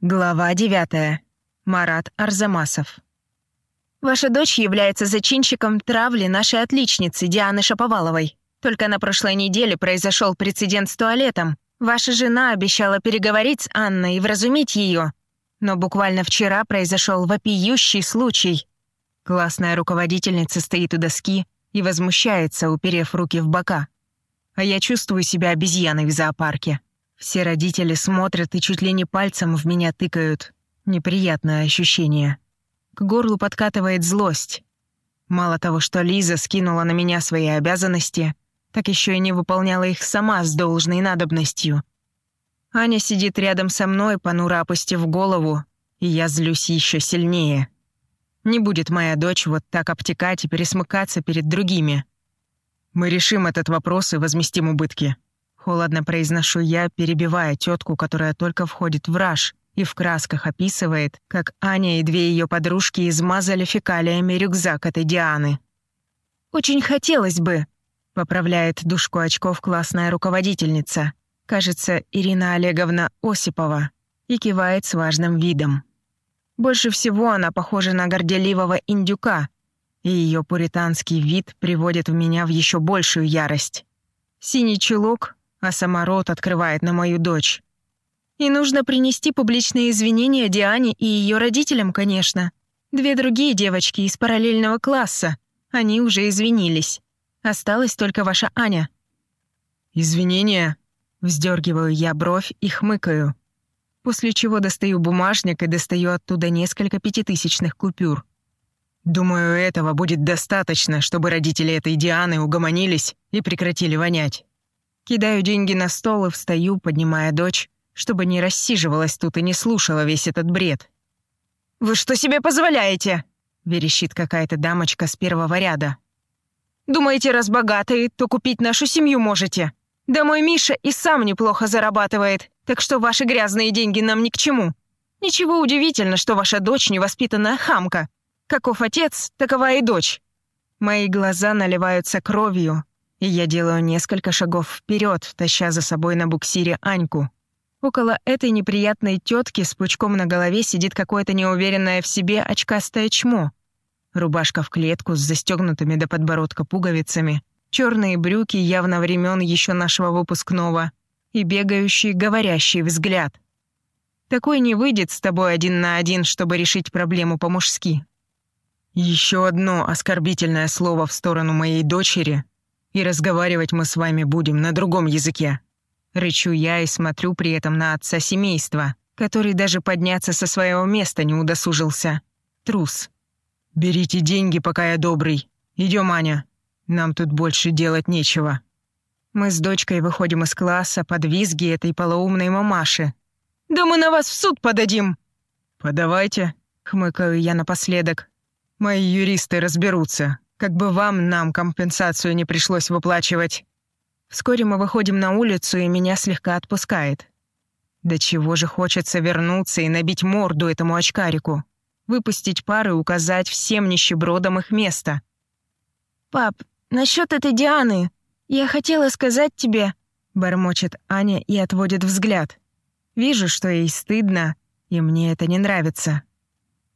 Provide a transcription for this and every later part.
Глава 9. Марат Арзамасов. Ваша дочь является зачинщиком травли нашей отличницы Дианы Шаповаловой. Только на прошлой неделе произошел прецедент с туалетом. Ваша жена обещала переговорить с Анной и вразумить ее. Но буквально вчера произошел вопиющий случай. Классная руководительница стоит у доски и возмущается, уперев руки в бока. А я чувствую себя обезьяной в зоопарке. Все родители смотрят и чуть ли не пальцем в меня тыкают. Неприятное ощущение. К горлу подкатывает злость. Мало того, что Лиза скинула на меня свои обязанности, так еще и не выполняла их сама с должной надобностью. Аня сидит рядом со мной, понуро опустив голову, и я злюсь еще сильнее. Не будет моя дочь вот так обтекать и пересмыкаться перед другими. Мы решим этот вопрос и возместим убытки. Холодно произношу я, перебивая тетку, которая только входит в раж и в красках описывает, как Аня и две ее подружки измазали фекалиями рюкзак этой Дианы. «Очень хотелось бы», — поправляет душку очков классная руководительница, кажется, Ирина Олеговна Осипова, и кивает с важным видом. Больше всего она похожа на горделивого индюка, и ее пуританский вид приводит в меня в еще большую ярость. Синий чулок, а сама рот открывает на мою дочь. И нужно принести публичные извинения Диане и ее родителям, конечно. Две другие девочки из параллельного класса. Они уже извинились. Осталась только ваша Аня. «Извинения?» Вздергиваю я бровь и хмыкаю. После чего достаю бумажник и достаю оттуда несколько пятитысячных купюр. Думаю, этого будет достаточно, чтобы родители этой Дианы угомонились и прекратили вонять. Кидаю деньги на стол и встаю, поднимая дочь, чтобы не рассиживалась тут и не слушала весь этот бред. «Вы что себе позволяете?» — верещит какая-то дамочка с первого ряда. «Думаете, раз богатые, то купить нашу семью можете? Да мой Миша и сам неплохо зарабатывает, так что ваши грязные деньги нам ни к чему. Ничего удивительно, что ваша дочь невоспитанная хамка. Каков отец, такова и дочь». Мои глаза наливаются кровью, и я делаю несколько шагов вперед, таща за собой на буксире Аньку. Около этой неприятной тетки с пучком на голове сидит какое-то неуверенное в себе очкастое чмо. Рубашка в клетку с застегнутыми до подбородка пуговицами, черные брюки явно времен еще нашего выпускного и бегающий, говорящий взгляд. Такой не выйдет с тобой один на один, чтобы решить проблему по-мужски. Еще одно оскорбительное слово в сторону моей дочери, и разговаривать мы с вами будем на другом языке». Рычу я и смотрю при этом на отца семейства, который даже подняться со своего места не удосужился. Трус. «Берите деньги, пока я добрый. Идем, Аня. Нам тут больше делать нечего». Мы с дочкой выходим из класса под визги этой полоумной мамаши. «Да мы на вас в суд подадим!» «Подавайте», — хмыкаю я напоследок. «Мои юристы разберутся, как бы вам, нам компенсацию не пришлось выплачивать. Вскоре мы выходим на улицу, и меня слегка отпускает. Да чего же хочется вернуться и набить морду этому очкарику. Выпустить пары и указать всем нищебродам их место. «Пап, насчет этой Дианы, я хотела сказать тебе...» Бормочет Аня и отводит взгляд. Вижу, что ей стыдно, и мне это не нравится.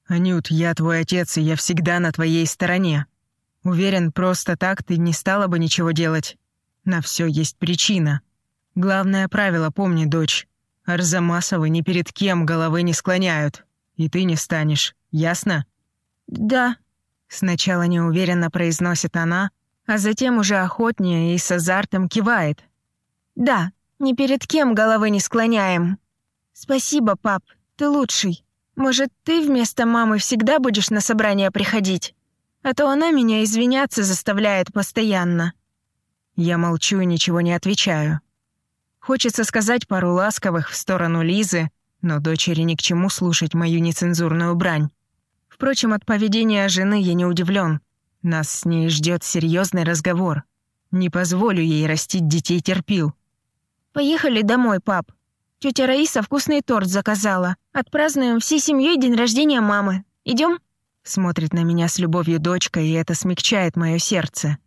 «Анют, я твой отец, и я всегда на твоей стороне», Уверен, просто так ты не стала бы ничего делать. На все есть причина. Главное правило помни, дочь. Арзамасовы ни перед кем головы не склоняют. И ты не станешь. Ясно? Да. Сначала неуверенно произносит она, а затем уже охотнее и с азартом кивает. Да, ни перед кем головы не склоняем. Спасибо, пап, ты лучший. Может, ты вместо мамы всегда будешь на собрание приходить? А то она меня извиняться заставляет постоянно». Я молчу и ничего не отвечаю. Хочется сказать пару ласковых в сторону Лизы, но дочери ни к чему слушать мою нецензурную брань. Впрочем, от поведения жены я не удивлен. Нас с ней ждет серьезный разговор. Не позволю ей растить детей терпил. «Поехали домой, пап. Тетя Раиса вкусный торт заказала. Отпразднуем всей семьей день рождения мамы. Идем? Смотрит на меня с любовью дочка, и это смягчает мое сердце.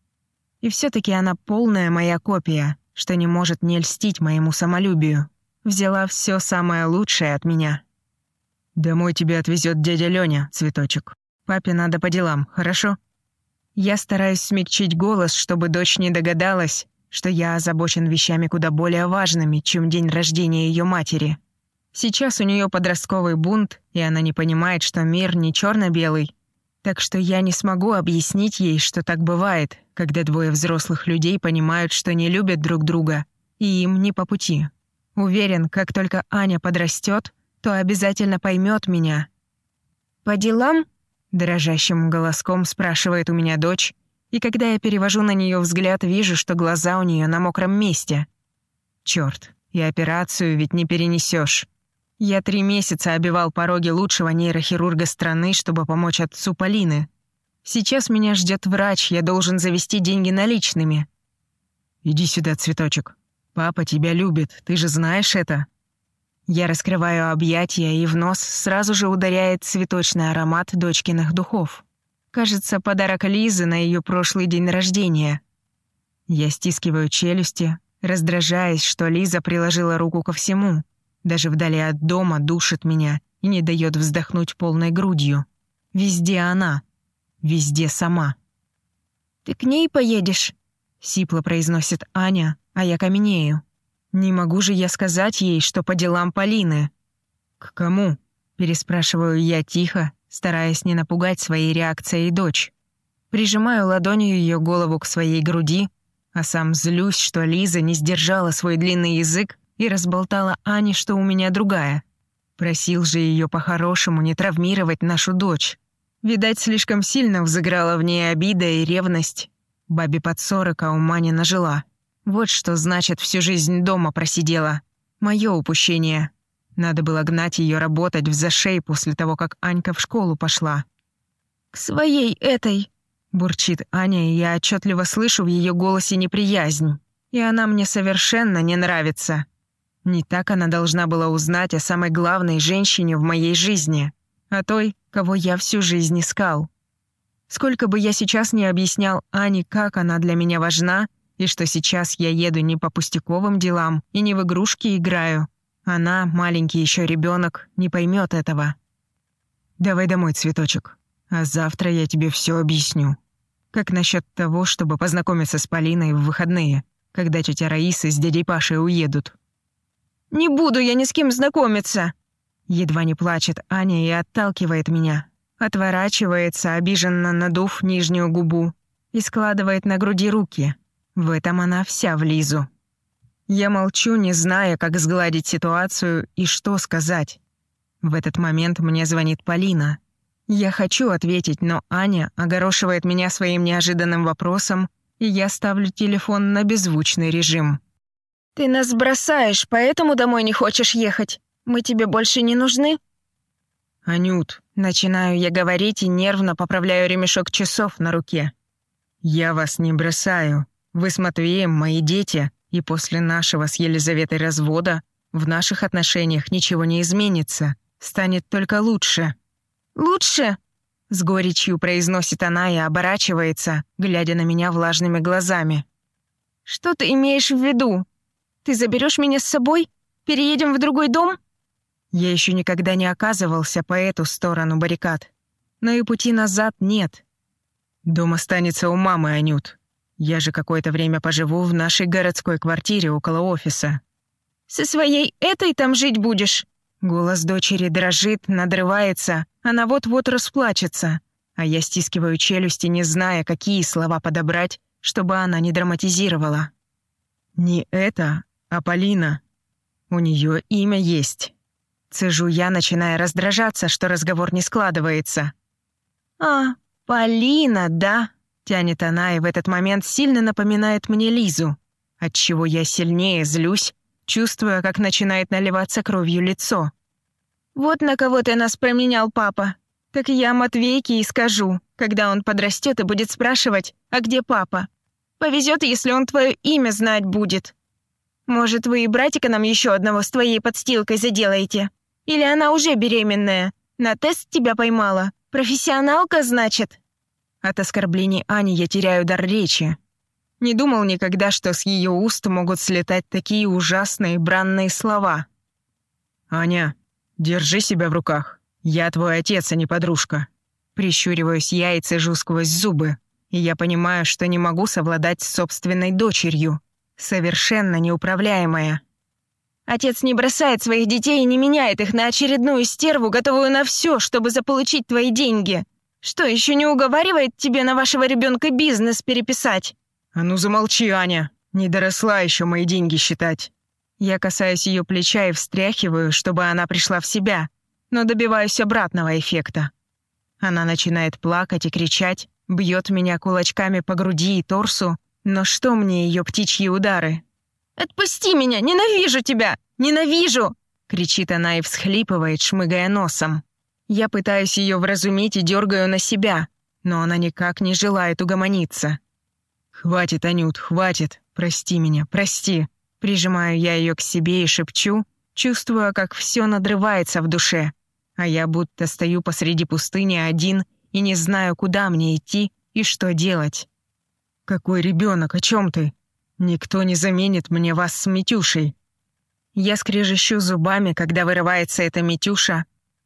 И все таки она полная моя копия, что не может не льстить моему самолюбию. Взяла все самое лучшее от меня. «Домой тебя отвезет дядя Лёня, цветочек. Папе надо по делам, хорошо?» Я стараюсь смягчить голос, чтобы дочь не догадалась, что я озабочен вещами куда более важными, чем день рождения ее матери. Сейчас у нее подростковый бунт, и она не понимает, что мир не черно белый Так что я не смогу объяснить ей, что так бывает, когда двое взрослых людей понимают, что не любят друг друга, и им не по пути. Уверен, как только Аня подрастет, то обязательно поймет меня. «По делам?» — дрожащим голоском спрашивает у меня дочь, и когда я перевожу на нее взгляд, вижу, что глаза у нее на мокром месте. Черт, и операцию ведь не перенесешь. Я три месяца обивал пороги лучшего нейрохирурга страны, чтобы помочь отцу Полины. Сейчас меня ждет врач, я должен завести деньги наличными. «Иди сюда, цветочек. Папа тебя любит, ты же знаешь это?» Я раскрываю объятия, и в нос сразу же ударяет цветочный аромат дочкиных духов. Кажется, подарок Лизы на ее прошлый день рождения. Я стискиваю челюсти, раздражаясь, что Лиза приложила руку ко всему. Даже вдали от дома душит меня и не дает вздохнуть полной грудью. Везде она. Везде сама. «Ты к ней поедешь?» — сипло произносит Аня, а я каменею. Не могу же я сказать ей, что по делам Полины. «К кому?» — переспрашиваю я тихо, стараясь не напугать своей реакцией дочь. Прижимаю ладонью ее голову к своей груди, а сам злюсь, что Лиза не сдержала свой длинный язык и разболтала Ане, что у меня другая. Просил же ее по-хорошему не травмировать нашу дочь. Видать, слишком сильно взыграла в ней обида и ревность. Бабе под сорок, а ума не нажила. Вот что значит всю жизнь дома просидела. Мое упущение. Надо было гнать ее работать в зашей после того, как Анька в школу пошла. «К своей этой!» — бурчит Аня, и я отчетливо слышу в ее голосе неприязнь. И она мне совершенно не нравится. Не так она должна была узнать о самой главной женщине в моей жизни, о той, кого я всю жизнь искал. Сколько бы я сейчас не объяснял Ане, как она для меня важна, и что сейчас я еду не по пустяковым делам и не в игрушки играю, она, маленький еще ребенок, не поймет этого. Давай домой, цветочек. А завтра я тебе все объясню. Как насчет того, чтобы познакомиться с Полиной в выходные, когда тетя Раиса с дядей Пашей уедут? «Не буду я ни с кем знакомиться!» Едва не плачет Аня и отталкивает меня. Отворачивается, обиженно надув нижнюю губу, и складывает на груди руки. В этом она вся в Лизу. Я молчу, не зная, как сгладить ситуацию и что сказать. В этот момент мне звонит Полина. Я хочу ответить, но Аня огорошивает меня своим неожиданным вопросом, и я ставлю телефон на беззвучный режим. «Ты нас бросаешь, поэтому домой не хочешь ехать? Мы тебе больше не нужны?» «Анют», — начинаю я говорить и нервно поправляю ремешок часов на руке. «Я вас не бросаю. Вы с Матвеем мои дети, и после нашего с Елизаветой развода в наших отношениях ничего не изменится, станет только лучше». «Лучше?» — с горечью произносит она и оборачивается, глядя на меня влажными глазами. «Что ты имеешь в виду? Ты заберешь меня с собой? Переедем в другой дом?» Я еще никогда не оказывался по эту сторону баррикад. Но и пути назад нет. Дом останется у мамы, Анют. Я же какое-то время поживу в нашей городской квартире около офиса». «Со своей этой там жить будешь?» Голос дочери дрожит, надрывается, она вот-вот расплачется. А я стискиваю челюсти, не зная, какие слова подобрать, чтобы она не драматизировала. «Не это, а Полина. У нее имя есть». Цежу я, начиная раздражаться, что разговор не складывается. «А, Полина, да?» Тянет она и в этот момент сильно напоминает мне Лизу, отчего я сильнее злюсь, чувствуя, как начинает наливаться кровью лицо. «Вот на кого ты нас променял, папа. Так я Матвейке и скажу, когда он подрастет и будет спрашивать, а где папа? Повезет, если он твое имя знать будет. Может, вы и братика нам еще одного с твоей подстилкой заделаете? Или она уже беременная? На тест тебя поймала? Профессионалка, значит?» От оскорблений Ани я теряю дар речи. Не думал никогда, что с ее уст могут слетать такие ужасные бранные слова. «Аня, держи себя в руках. Я твой отец, а не подружка. Прищуриваюсь я и цежу сквозь зубы. И я понимаю, что не могу совладать с собственной дочерью. Совершенно неуправляемая. Отец не бросает своих детей и не меняет их на очередную стерву, готовую на все, чтобы заполучить твои деньги. Что, еще не уговаривает тебе на вашего ребенка бизнес переписать? А ну замолчи, Аня. Не доросла еще мои деньги считать. Я касаюсь ее плеча и встряхиваю, чтобы она пришла в себя, но добиваюсь обратного эффекта. Она начинает плакать и кричать, бьет меня кулачками по груди и торсу, но что мне ее птичьи удары? «Отпусти меня! Ненавижу тебя! Ненавижу!» кричит она и всхлипывает, шмыгая носом. Я пытаюсь ее вразумить и дергаю на себя, но она никак не желает угомониться. «Хватит, Анют, хватит! Прости меня, прости!» Прижимаю я ее к себе и шепчу, чувствуя, как все надрывается в душе, а я будто стою посреди пустыни один и не знаю, куда мне идти и что делать. «Какой ребенок? О чем ты? Никто не заменит мне вас с Митюшей». Я скрежещу зубами, когда вырывается эта Митюша,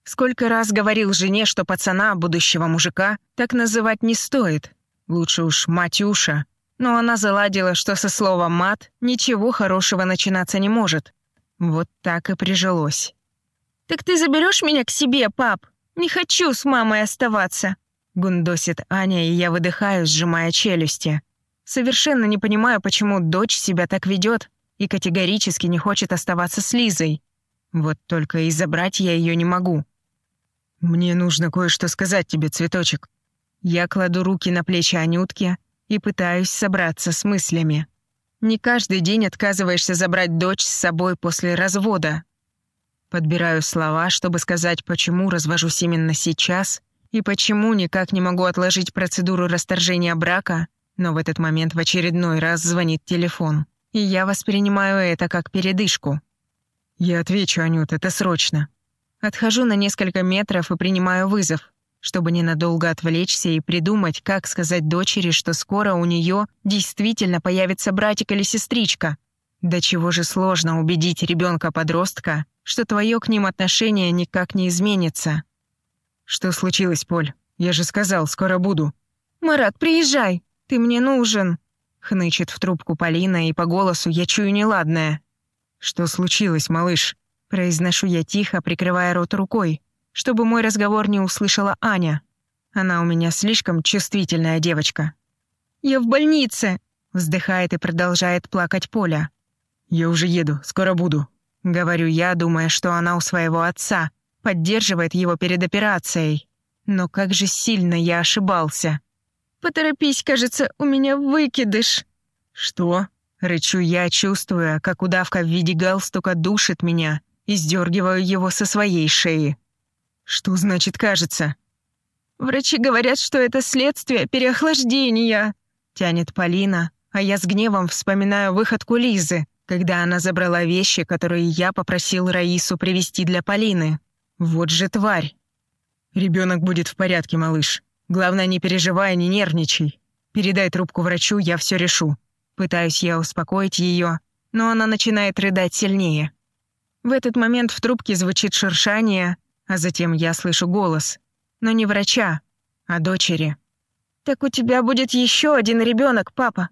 Сколько раз говорил жене, что пацана, будущего мужика, так называть не стоит. Лучше уж Матюша. Но она заладила, что со слова «мат» ничего хорошего начинаться не может. Вот так и прижилось. «Так ты заберешь меня к себе, пап? Не хочу с мамой оставаться!» Гундосит Аня, и я выдыхаю, сжимая челюсти. Совершенно не понимаю, почему дочь себя так ведет и категорически не хочет оставаться с Лизой. Вот только и забрать я ее не могу. «Мне нужно кое-что сказать тебе, цветочек». Я кладу руки на плечи Анютки и пытаюсь собраться с мыслями. Не каждый день отказываешься забрать дочь с собой после развода. Подбираю слова, чтобы сказать, почему развожусь именно сейчас и почему никак не могу отложить процедуру расторжения брака, но в этот момент в очередной раз звонит телефон, и я воспринимаю это как передышку. «Я отвечу, Анют, это срочно», Отхожу на несколько метров и принимаю вызов, чтобы ненадолго отвлечься и придумать, как сказать дочери, что скоро у нее действительно появится братик или сестричка. До чего же сложно убедить ребенка-подростка, что твое к ним отношение никак не изменится. Что случилось, Поль? Я же сказал, скоро буду. Марат, приезжай, ты мне нужен. Хнычет в трубку Полина, и по голосу я чую неладное. Что случилось, малыш? Произношу я тихо, прикрывая рот рукой, чтобы мой разговор не услышала Аня. Она у меня слишком чувствительная девочка. «Я в больнице!» — вздыхает и продолжает плакать Поля. «Я уже еду, скоро буду», — говорю я, думая, что она у своего отца, поддерживает его перед операцией. Но как же сильно я ошибался. «Поторопись, кажется, у меня выкидыш». «Что?» — рычу я, чувствуя, как удавка в виде галстука душит меня и сдергиваю его со своей шеи. Что значит «кажется»? «Врачи говорят, что это следствие переохлаждения», — тянет Полина, а я с гневом вспоминаю выходку Лизы, когда она забрала вещи, которые я попросил Раису привезти для Полины. Вот же тварь. Ребенок будет в порядке, малыш. Главное, не переживай, не нервничай. Передай трубку врачу, я все решу. Пытаюсь я успокоить ее, но она начинает рыдать сильнее. В этот момент в трубке звучит шуршание, а затем я слышу голос. Но не врача, а дочери. «Так у тебя будет еще один ребенок, папа.